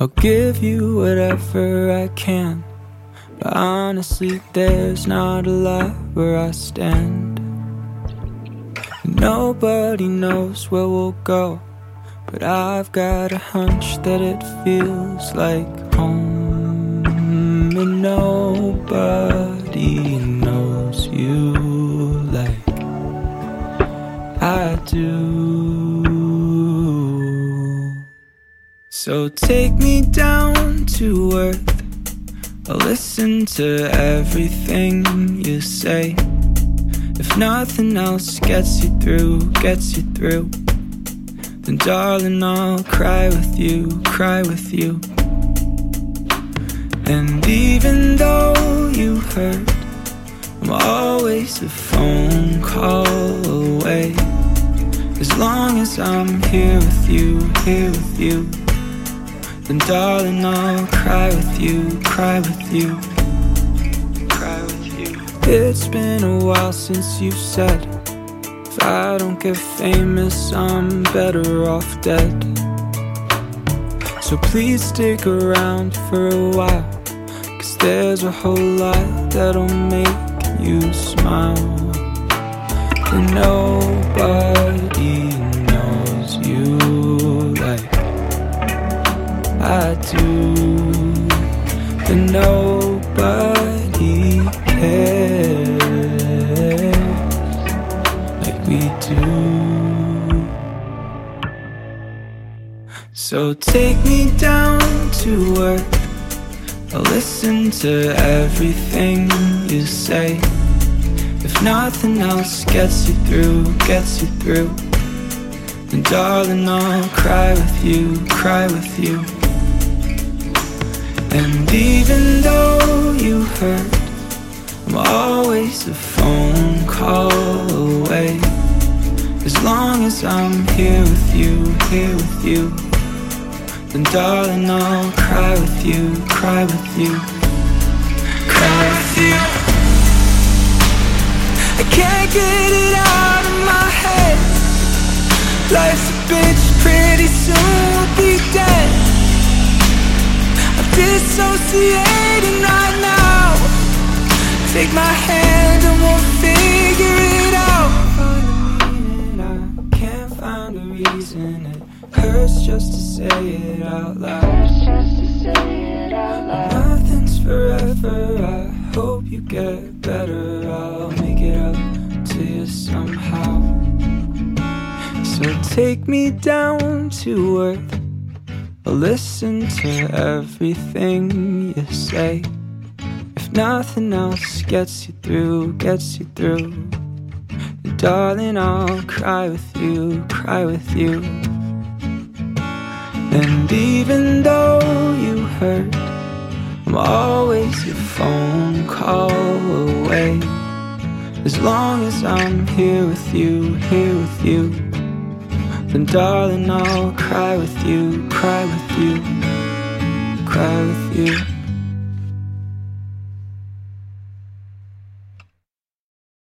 I'll give you whatever I can. But honestly, there's not a lot where I stand. Nobody knows where we'll go. But I've got a hunch that it feels like home. And nobody So take me down to earth. I'll listen to everything you say. If nothing else gets you through, gets you through, then darling, I'll cry with you, cry with you. And even though you hurt, I'm always a phone call away. As long as I'm here with you, here with you. Then darling, I'll cry with you, cry with you, cry with you. It's been a while since you said, if I don't get famous, I'm better off dead. So please stick around for a while, cause there's a whole lot that'll make you smile. And nobody do, but nobody cares like we do. So take me down to earth. I'll listen to everything you say. If nothing else gets you through, gets you through, then darling, I'll cry with you, cry with you. And even though you hurt, I'm always a phone call away. As long as I'm here with you, here with you, then darling, I'll cry with you, cry with you, cry with you. I can't get it out of my head. Life's a bitch, pretty soon dissociating right now. Take my hand and we'll figure it out. Find the meaning, I can't find a reason. It hurts just to say it out loud. Nothing's forever. I hope you get better. I'll make it up to you somehow. So take me down to earth. I'll listen to everything you say. If nothing else gets you through, gets you through, darling, I'll cry with you, cry with you. And even though you hurt, I'm always a phone call away. As long as I'm here with you, here with you, then darling, I'll cry with you, cry with you, cry with you.